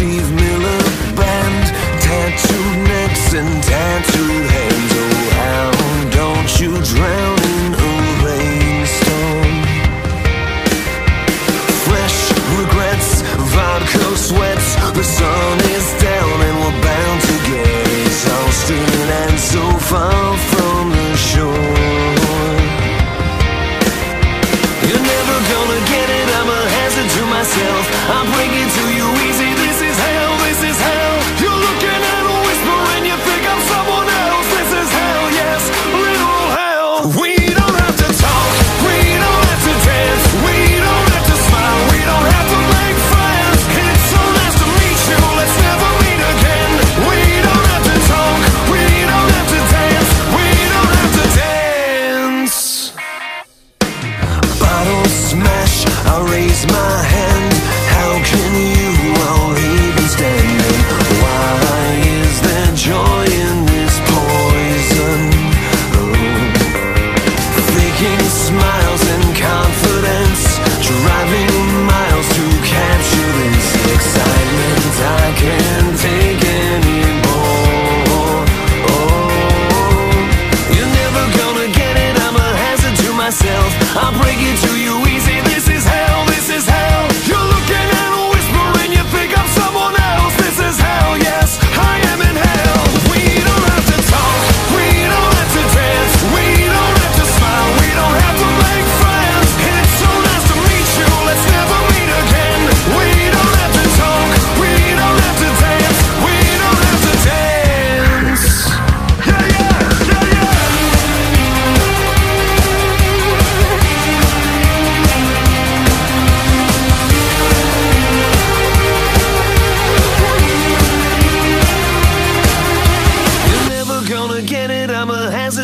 Steve I raise my hand, how can you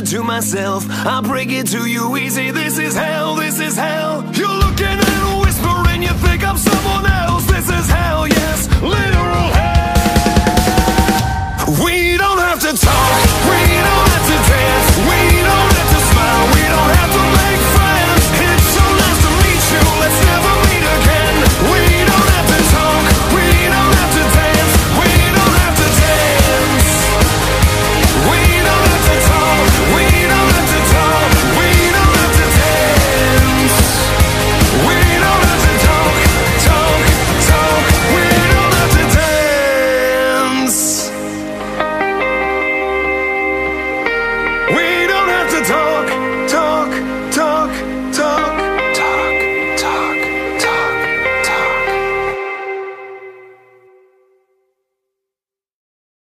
to myself. I'll break it to you easy. This is hell, this is hell. You're looking and whispering, you think I'm someone else. This is hell,